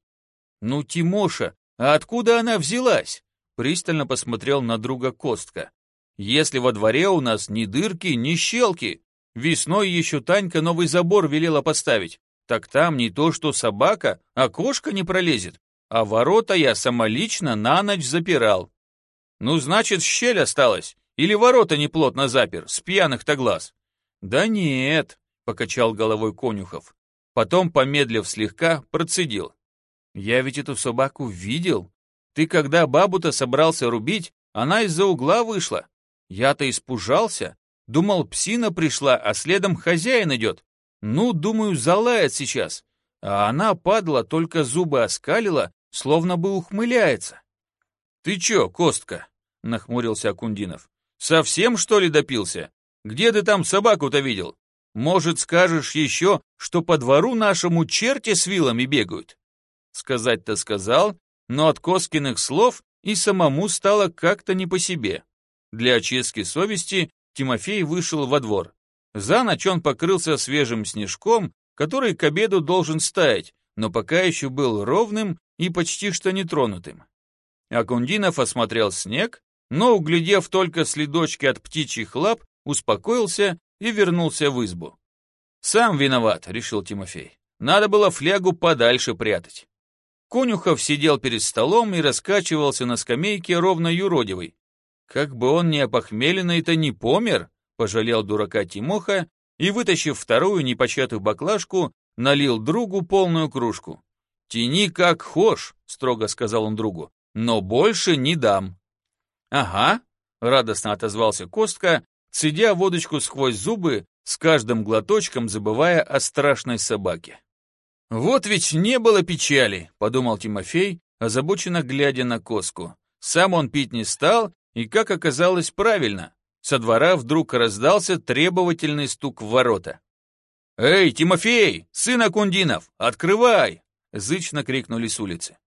«Ну, Тимоша, а откуда она взялась?» Пристально посмотрел на друга Костка. «Если во дворе у нас ни дырки, ни щелки. Весной еще Танька новый забор велела поставить. Так там не то что собака, а кошка не пролезет а ворота я самолично на ночь запирал. Ну, значит, щель осталась, или ворота неплотно запер, с пьяных-то глаз. Да нет, покачал головой Конюхов. Потом, помедлив слегка, процедил. Я ведь эту собаку видел. Ты когда бабу-то собрался рубить, она из-за угла вышла. Я-то испужался, думал, псина пришла, а следом хозяин идет. Ну, думаю, залает сейчас. А она, падла, только зубы оскалила, словно бы ухмыляется. «Ты чё, Костка?» — нахмурился Акундинов. «Совсем, что ли, допился? Где ты там собаку-то видел? Может, скажешь еще, что по двору нашему черти с вилами бегают?» Сказать-то сказал, но от Коскиных слов и самому стало как-то не по себе. Для очистки совести Тимофей вышел во двор. За ночь он покрылся свежим снежком который к обеду должен стаять, но пока еще был ровным и почти что нетронутым. Акундинов осмотрел снег, но, углядев только следочки от птичьих лап, успокоился и вернулся в избу. «Сам виноват», — решил Тимофей. «Надо было флягу подальше прятать». Конюхов сидел перед столом и раскачивался на скамейке ровно юродивый. «Как бы он не опохмеленный-то не помер», — пожалел дурака Тимоха и, вытащив вторую непочатую баклажку, налил другу полную кружку. «Тяни как хошь», — строго сказал он другу, — «но больше не дам». «Ага», — радостно отозвался Костка, цедя водочку сквозь зубы, с каждым глоточком забывая о страшной собаке. «Вот ведь не было печали», — подумал Тимофей, озабоченно глядя на Коску. Сам он пить не стал, и, как оказалось, правильно. Со двора вдруг раздался требовательный стук в ворота. «Эй, Тимофей, сын Акундинов, открывай!» Зычно крикнули с улицы.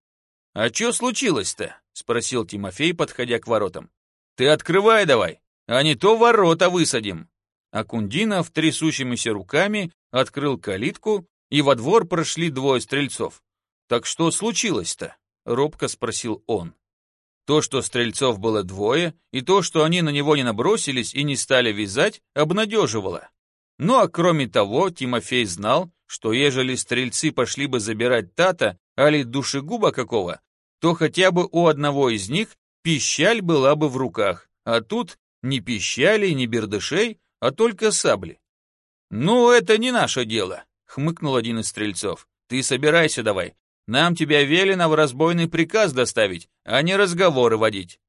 «А что случилось-то?» — спросил Тимофей, подходя к воротам. «Ты открывай давай, а не то ворота высадим!» Акундинов трясущимися руками открыл калитку, и во двор прошли двое стрельцов. «Так что случилось-то?» — робко спросил он. То, что стрельцов было двое, и то, что они на него не набросились и не стали вязать, обнадеживало. Ну а кроме того, Тимофей знал, что ежели стрельцы пошли бы забирать Тата, али душегуба какого, то хотя бы у одного из них пищаль была бы в руках, а тут ни пищалей, ни бердышей, а только сабли. «Ну, это не наше дело», — хмыкнул один из стрельцов. «Ты собирайся давай, нам тебя велено в разбойный приказ доставить, а не разговоры водить.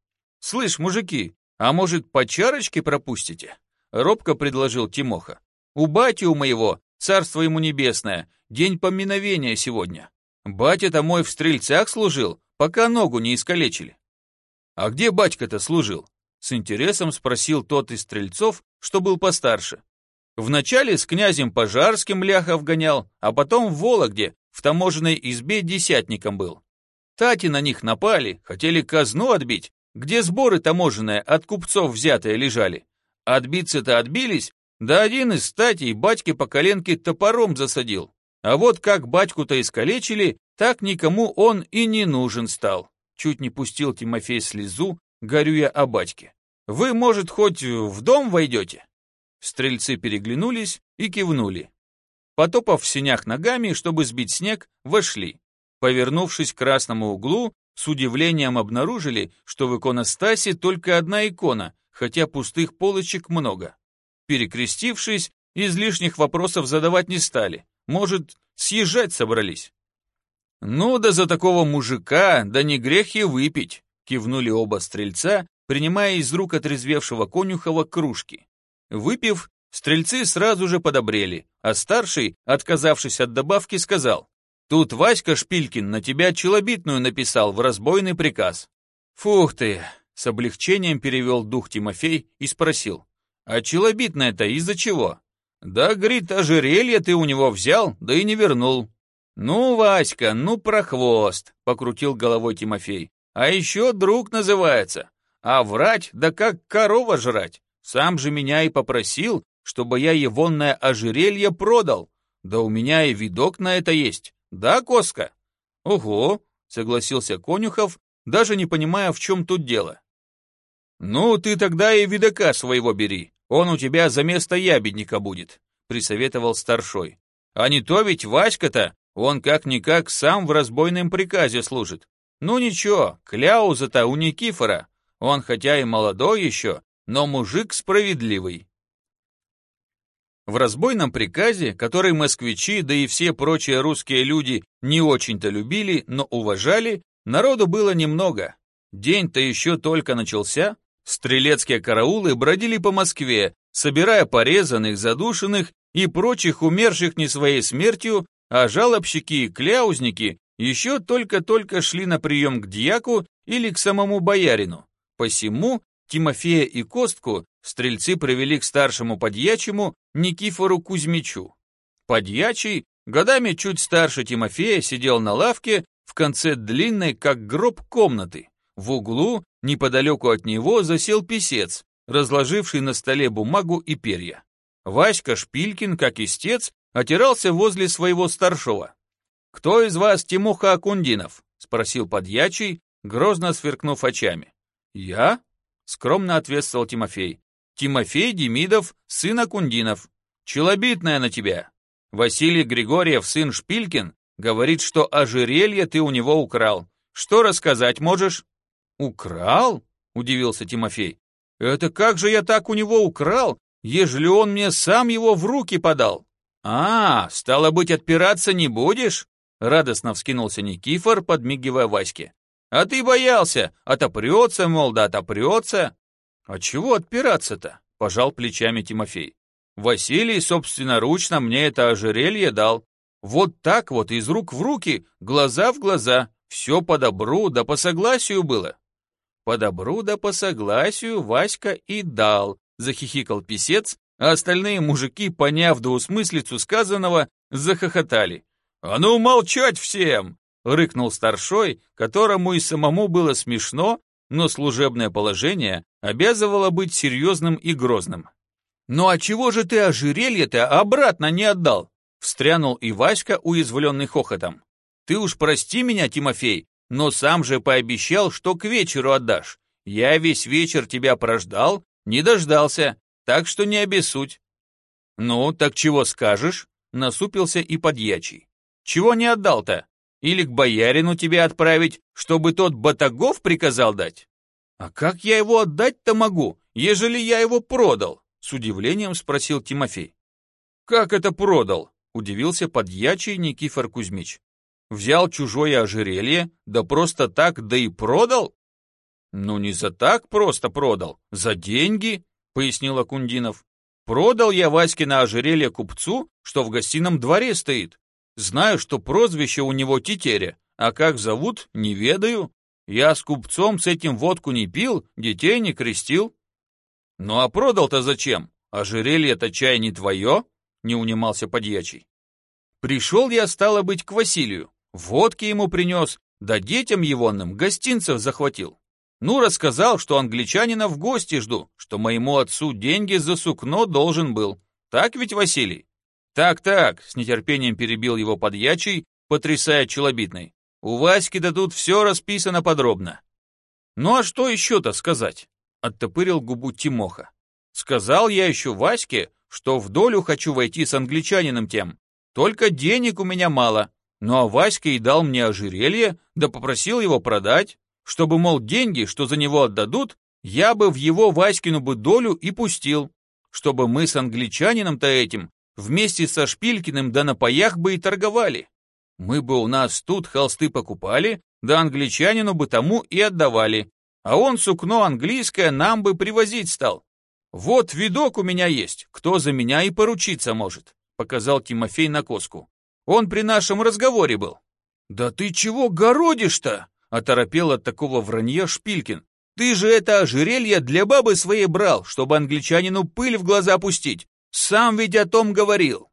Слышь, мужики, а может, по чарочке пропустите? Робко предложил Тимоха. У бати у моего, царство ему небесное, день поминовения сегодня. Батя-то мой в стрельцах служил, пока ногу не искалечили. А где батька-то служил? С интересом спросил тот из стрельцов, что был постарше. Вначале с князем Пожарским ляхов гонял, а потом в Вологде в таможенной избе десятником был. Тати на них напали, хотели казну отбить, где сборы таможенные от купцов взятые лежали. Отбиться-то отбились, да один из статей батьки по коленке топором засадил. А вот как батьку-то искалечили, так никому он и не нужен стал. Чуть не пустил Тимофей слезу, горюя о батьке. Вы, может, хоть в дом войдете? Стрельцы переглянулись и кивнули. Потопав в синях ногами, чтобы сбить снег, вошли. Повернувшись к красному углу, с удивлением обнаружили, что в иконостасе только одна икона, хотя пустых полочек много. Перекрестившись, излишних вопросов задавать не стали. Может, съезжать собрались. «Ну да за такого мужика, да не грех и выпить», кивнули оба стрельца, принимая из рук отрезвевшего конюхова кружки. Выпив, Стрельцы сразу же подобрели, а старший, отказавшись от добавки, сказал, «Тут Васька Шпилькин на тебя челобитную написал в разбойный приказ». «Фух ты!» — с облегчением перевел дух Тимофей и спросил, «А челобитная-то из-за чего?» «Да, говорит, ожерелье ты у него взял, да и не вернул». «Ну, Васька, ну прохвост!» — покрутил головой Тимофей. «А еще друг называется. А врать, да как корова жрать. Сам же меня и попросил, чтобы я егонное ожерелье продал. Да у меня и видок на это есть. Да, Коска? Ого, согласился Конюхов, даже не понимая, в чем тут дело. Ну, ты тогда и видока своего бери. Он у тебя за место ябедника будет, присоветовал старшой. А не то ведь Васька-то, он как-никак сам в разбойном приказе служит. Ну ничего, кляуза-то у Никифора. Он хотя и молодой еще, но мужик справедливый. В разбойном приказе, который москвичи, да и все прочие русские люди не очень-то любили, но уважали, народу было немного. День-то еще только начался, стрелецкие караулы бродили по Москве, собирая порезанных, задушенных и прочих умерших не своей смертью, а жалобщики и кляузники еще только-только шли на прием к дьяку или к самому боярину. Посему Тимофея и Костку стрельцы привели к старшему подьячему Никифору Кузьмичу. Подьячий, годами чуть старше Тимофея, сидел на лавке в конце длинной, как гроб, комнаты. В углу, неподалеку от него, засел писец, разложивший на столе бумагу и перья. Васька Шпилькин, как истец, отирался возле своего старшего. «Кто из вас Тимуха Акундинов?» — спросил подьячий, грозно сверкнув очами. «Я?» Скромно ответствовал Тимофей. Тимофей Демидов, сын Акундинов. Челобитная на тебя. Василий Григорьев, сын Шпилькин, говорит, что ожерелье ты у него украл. Что рассказать можешь? Украл? Удивился Тимофей. Это как же я так у него украл, ежели он мне сам его в руки подал? А, стало быть, отпираться не будешь? Радостно вскинулся Никифор, подмигивая Ваське. А ты боялся, отопрется, мол, да отопрется. А чего отпираться-то? Пожал плечами Тимофей. Василий собственноручно мне это ожерелье дал. Вот так вот, из рук в руки, глаза в глаза. Все по добру да по согласию было. По добру да по согласию Васька и дал, захихикал писец, а остальные мужики, поняв двусмыслицу сказанного, захохотали. «А ну молчать всем! Рыкнул старшой, которому и самому было смешно, но служебное положение обязывало быть серьезным и грозным. «Ну а чего же ты ожерелье-то обратно не отдал?» встрянул и Васька, уязвленный хохотом. Ты уж прости меня, Тимофей, но сам же пообещал, что к вечеру отдашь. Я весь вечер тебя прождал, не дождался, так что не обессудь. Ну, так чего скажешь? Насупился и подьячий. Чего не отдал-то? Или к боярину тебе отправить, чтобы тот батагов приказал дать? А как я его отдать-то могу, ежели я его продал? С удивлением спросил Тимофей. Как это продал? Удивился подьячий Никифор Кузьмич. Взял чужое ожерелье, да просто так, да и продал? Ну не за так просто продал, за деньги, пояснил Акундинов. Продал я Ваське ожерелье купцу, что в гостином дворе стоит. Знаю, что прозвище у него Тетеря, а как зовут, не ведаю. Я с купцом с этим водку не пил, детей не крестил. Ну а продал-то зачем? Ожерелье-то чай не твое? Не унимался подьячий. Пришел я, стало быть, к Василию. Водки ему принес, да детям егоным гостинцев захватил. Ну, рассказал, что англичанина в гости жду, что моему отцу деньги за сукно должен был. Так ведь, Василий? Так-так, с нетерпением перебил его подьячий, потрясая челобитной. У Васьки-то тут все расписано подробно. Ну а что еще-то сказать? Оттопырил губу Тимоха. Сказал я еще Ваське, что в долю хочу войти с англичанином тем. Только денег у меня мало. Ну а Васька и дал мне ожерелье, да попросил его продать чтобы, мол, деньги, что за него отдадут, я бы в его Васькину бы долю и пустил, чтобы мы с англичанином-то этим вместе со Шпилькиным да на паях бы и торговали. Мы бы у нас тут холсты покупали, да англичанину бы тому и отдавали, а он сукно английское нам бы привозить стал. Вот видок у меня есть, кто за меня и поручиться может, показал Тимофей на коску. Он при нашем разговоре был. Да ты чего городишь-то? Оторопел от такого вранья Шпилькин. «Ты же это ожерелье для бабы своей брал, чтобы англичанину пыль в глаза пустить. Сам ведь о том говорил».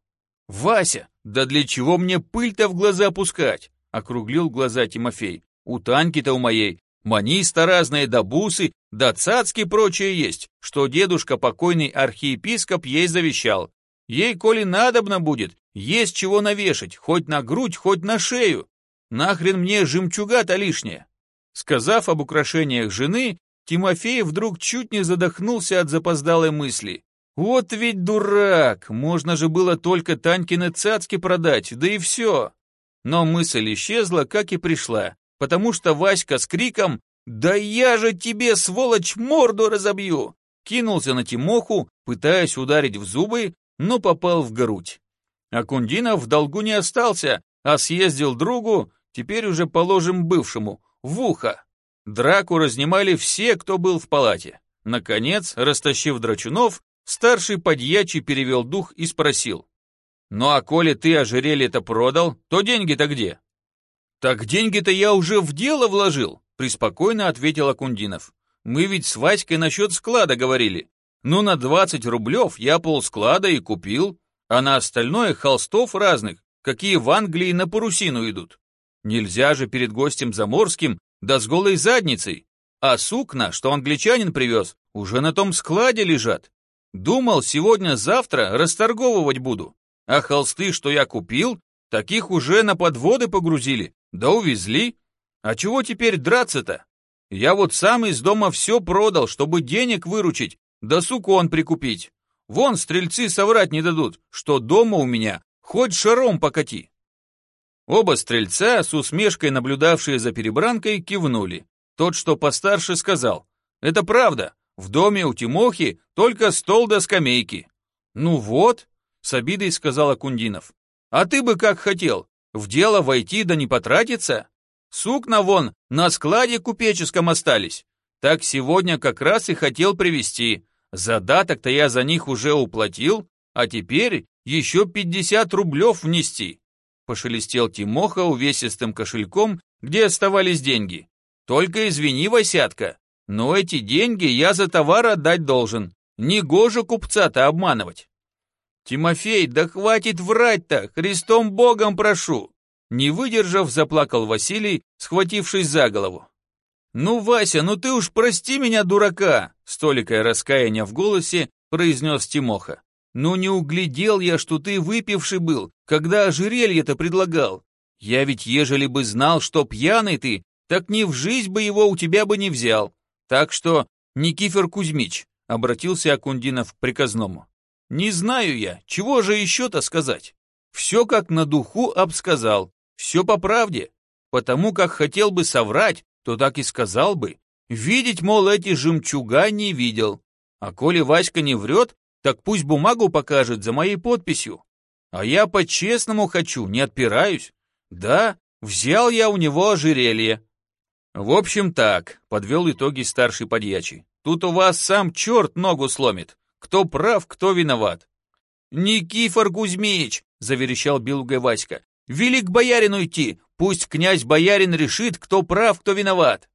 «Вася, да для чего мне пыль-то в глаза пускать?» Округлил глаза Тимофей. «У Таньки-то у моей маниста разные, да бусы, да цацки прочее есть, что дедушка покойный архиепископ ей завещал. Ей, коли надобно будет, есть чего навешать, хоть на грудь, хоть на шею. Нахрен мне жемчуга-то лишняя? Сказав об украшениях жены, Тимофей вдруг чуть не задохнулся от запоздалой мысли. Вот ведь дурак, можно же было только Танькины цацки продать, да и все. Но мысль исчезла, как и пришла, потому что Васька с криком «Да я же тебе, сволочь, морду разобью!» кинулся на Тимоху, пытаясь ударить в зубы, но попал в грудь. Акундинов в долгу не остался, а съездил другу, теперь уже положим бывшему, в ухо. Драку разнимали все, кто был в палате. Наконец, растащив драчунов, старший подьячий перевел дух и спросил. «Ну а коли ты ожерелье-то продал, то деньги-то где?» «Так деньги-то я уже в дело вложил», — преспокойно ответил Акундинов. «Мы ведь с Васькой насчет склада говорили. Ну, на 20 рублев я полсклада и купил, а на остальное холстов разных, какие в Англии на парусину идут. Нельзя же перед гостем заморским, да с голой задницей. А сукна, что англичанин привез, уже на том складе лежат. Думал, сегодня-завтра расторговывать буду. А холсты, что я купил, таких уже на подводы погрузили, да увезли. А чего теперь драться-то? Я вот сам из дома все продал, чтобы денег выручить, да сукон прикупить. Вон стрельцы соврать не дадут, что дома у меня хоть шаром покати. Оба стрельца, с усмешкой наблюдавшие за перебранкой, кивнули. Тот, что постарше, сказал, «Это правда, в доме у Тимохи только стол до скамейки». «Ну вот», — с обидой сказал Акундинов, «а ты бы как хотел, в дело войти да не потратиться? Сукна вон на складе купеческом остались. Так сегодня как раз и хотел привезти. Задаток-то я за них уже уплатил, а теперь еще пятьдесят рублев внести. Пошелестел Тимоха увесистым кошельком, где оставались деньги. Только извини, Васятка, но эти деньги я за товар отдать должен. Негоже купца-то обманывать. Тимофей, да хватит врать-то, Христом Богом прошу. Не выдержав, заплакал Василий, схватившись за голову. «Ну, Вася, ну ты уж прости меня, дурака!» Столикое раскаяния в голосе произнес Тимоха. «Ну не углядел я, что ты выпивший был, когда ожерелье-то предлагал. Я ведь ежели бы знал, что пьяный ты, так ни в жизнь бы его у тебя бы не взял. Так что, Никифор Кузьмич, обратился Акундинов к приказному, не знаю я, чего же еще-то сказать. Все как на духу обсказал, все по правде. Потому как хотел бы соврать, то так и сказал бы. Видеть, мол, эти жемчуга не видел. А коли Васька не врет, так пусть бумагу покажет за моей подписью. А я по-честному хочу, не отпираюсь. Да, взял я у него ожерелье. В общем так, подвел итоги старший подьячий. Тут у вас сам черт ногу сломит. Кто прав, кто виноват. Никифор Кузьмич, заверещал белугой Васька. Велик боярину идти, пусть князь-боярин решит, кто прав, кто виноват.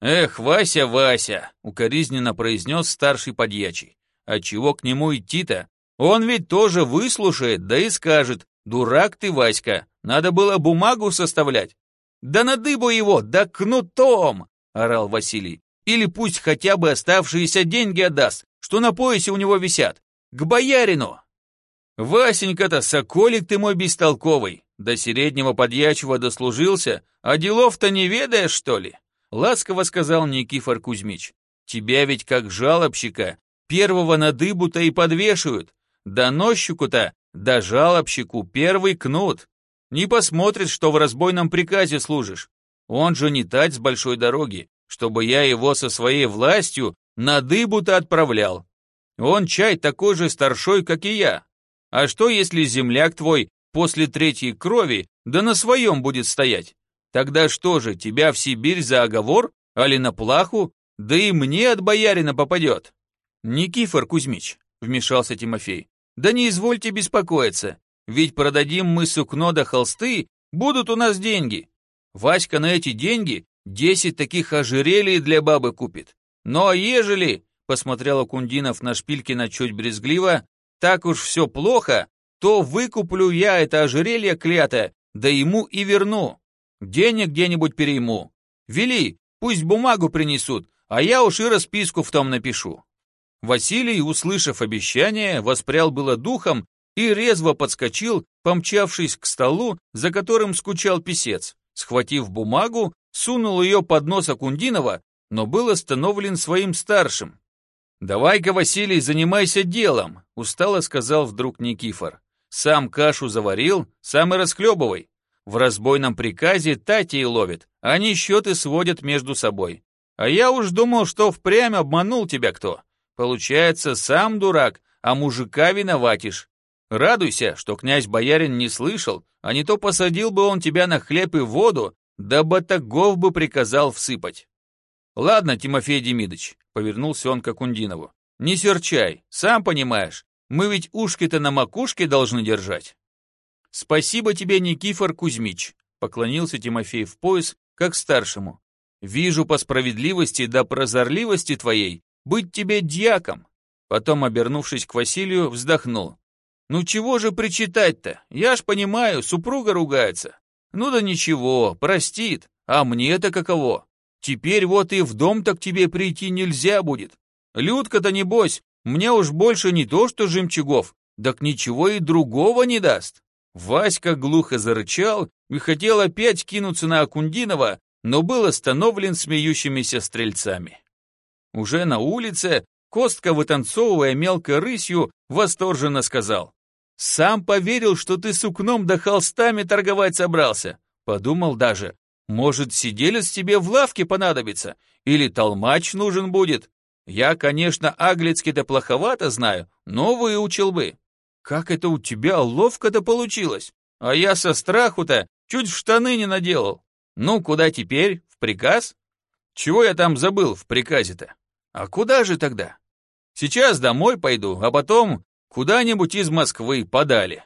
Эх, Вася, Вася, укоризненно произнес старший подьячий. А чего к нему идти-то? Он ведь тоже выслушает, да и скажет, дурак ты, Васька, надо было бумагу составлять. Да на дыбу его, да кнутом, орал Василий. Или пусть хотя бы оставшиеся деньги отдаст, что на поясе у него висят. К боярину. Васенька-то, соколик ты мой бестолковый, до среднего подьячего дослужился, а делов-то не ведаешь, что ли? Ласково сказал Никифор Кузьмич. Тебя ведь как жалобщика, первого на дыбу-то и подвешивают. Доносчику-то, да жалобщику первый кнут. Не посмотрит, что в разбойном приказе служишь. Он же не тать с большой дороги, чтобы я его со своей властью на дыбу-то отправлял. Он чай такой же старшой, как и я. А что, если земляк твой после третьей крови да на своем будет стоять? Тогда что же, тебя в Сибирь за оговор, али на плаху, да и мне от боярина попадет? Никифор Кузьмич, вмешался Тимофей, да не извольте беспокоиться, ведь продадим мы сукно до холсты, будут у нас деньги. Васька на эти деньги десять таких ожерелий для бабы купит. Но ежели, посмотрел Кундинов на Шпилькина чуть брезгливо, так уж все плохо, то выкуплю я это ожерелье клятое, да ему и верну. Денег где-нибудь перейму. Вели, пусть бумагу принесут, а я уж и расписку в том напишу». Василий, услышав обещание, воспрял было духом и резво подскочил, помчавшись к столу, за которым скучал писец. Схватив бумагу, сунул ее под нос Акундинова, но был остановлен своим старшим. «Давай-ка, Василий, занимайся делом», — устало сказал вдруг Никифор. «Сам кашу заварил, сам и расхлебывай. В разбойном приказе Татей ловит, они счеты сводят между собой. А я уж думал, что впрямь обманул тебя кто. Получается, сам дурак, а мужика виноватишь. Радуйся, что князь-боярин не слышал, а не то посадил бы он тебя на хлеб и воду, да батагов бы приказал всыпать. Ладно, Тимофей Демидович, повернулся он к Акундинову, не серчай, сам понимаешь, мы ведь ушки-то на макушке должны держать. «Спасибо тебе, Никифор Кузьмич», — поклонился Тимофей в пояс, как старшему. «Вижу по справедливости да прозорливости твоей быть тебе дьяком». Потом, обернувшись к Василию, вздохнул. «Ну чего же причитать-то? Я ж понимаю, супруга ругается. Ну да ничего, простит. А мне-то каково? Теперь вот и в дом-то к тебе прийти нельзя будет. Людка-то, небось, мне уж больше не то что жемчугов, так ничего и другого не даст». Васька глухо зарычал и хотел опять кинуться на Акундинова, но был остановлен смеющимися стрельцами. Уже на улице Костка, вытанцовывая мелкой рысью, восторженно сказал. «Сам поверил, что ты сукном да холстами торговать собрался. Подумал даже, может, сиделец тебе в лавке понадобится, или толмач нужен будет. Я, конечно, аглицкий-то плоховато знаю, но выучил бы. Как это у тебя ловко-то получилось? А я со страху-то чуть в штаны не наделал. Ну, куда теперь? В приказ? Чего я там забыл в приказе-то? А куда же тогда? Сейчас домой пойду, а потом куда-нибудь из Москвы подали.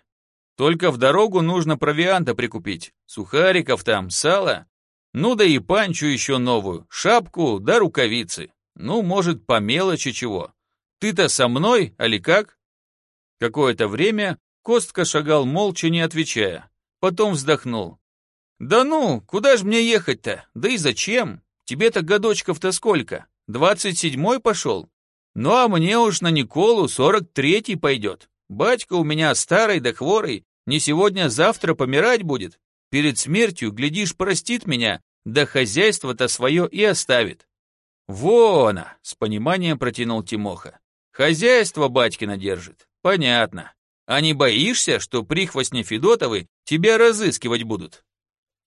Только в дорогу нужно провианта прикупить. Сухариков там, сало. Ну да и панчу еще новую, шапку да рукавицы. Ну, может, по мелочи чего. Ты-то со мной, али как? Какое-то время Костка шагал молча, не отвечая. Потом вздохнул. «Да ну, куда ж мне ехать-то? Да и зачем? Тебе-то годочков-то сколько? Двадцать седьмой пошел? Ну а мне уж на Николу сорок третий пойдет. Батька у меня старый да хворый, не сегодня-завтра помирать будет. Перед смертью, глядишь, простит меня, да хозяйство-то свое и оставит. Вон, а, с пониманием протянул Тимоха. Хозяйство батькина держит. Понятно. А не боишься, что прихвостни Федотовы тебя разыскивать будут?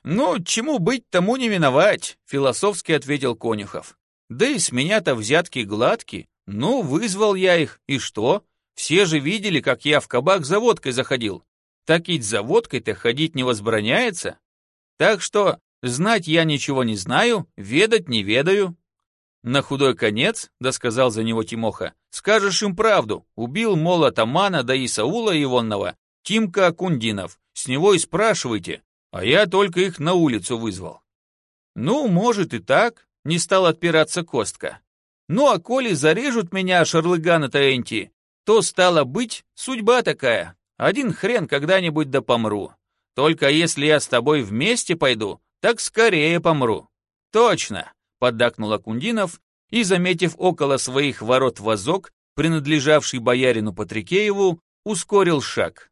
Ну, чему быть, тому не миновать, философски ответил Конюхов. Да и с меня-то взятки гладкие. Ну, вызвал я их, и что? Все же видели, как я в кабак за водкой заходил. Так ведь за водкой-то ходить не возбраняется. Так что знать я ничего не знаю, ведать не ведаю. На худой конец, да сказал за него Тимоха, скажешь им правду. Убил, мол, атамана да и Саула Ивонного, Тимка Акундинов. С него и спрашивайте, а я только их на улицу вызвал. Ну, может и так, не стал отпираться Костка. Ну, а коли зарежут меня, шарлыгана-то энти, то, стало быть, судьба такая. Один хрен когда-нибудь да помру. Только если я с тобой вместе пойду, так скорее помру. Точно, поддакнул Акундинов и, заметив около своих ворот вазок, принадлежавший боярину Патрикееву, ускорил шаг.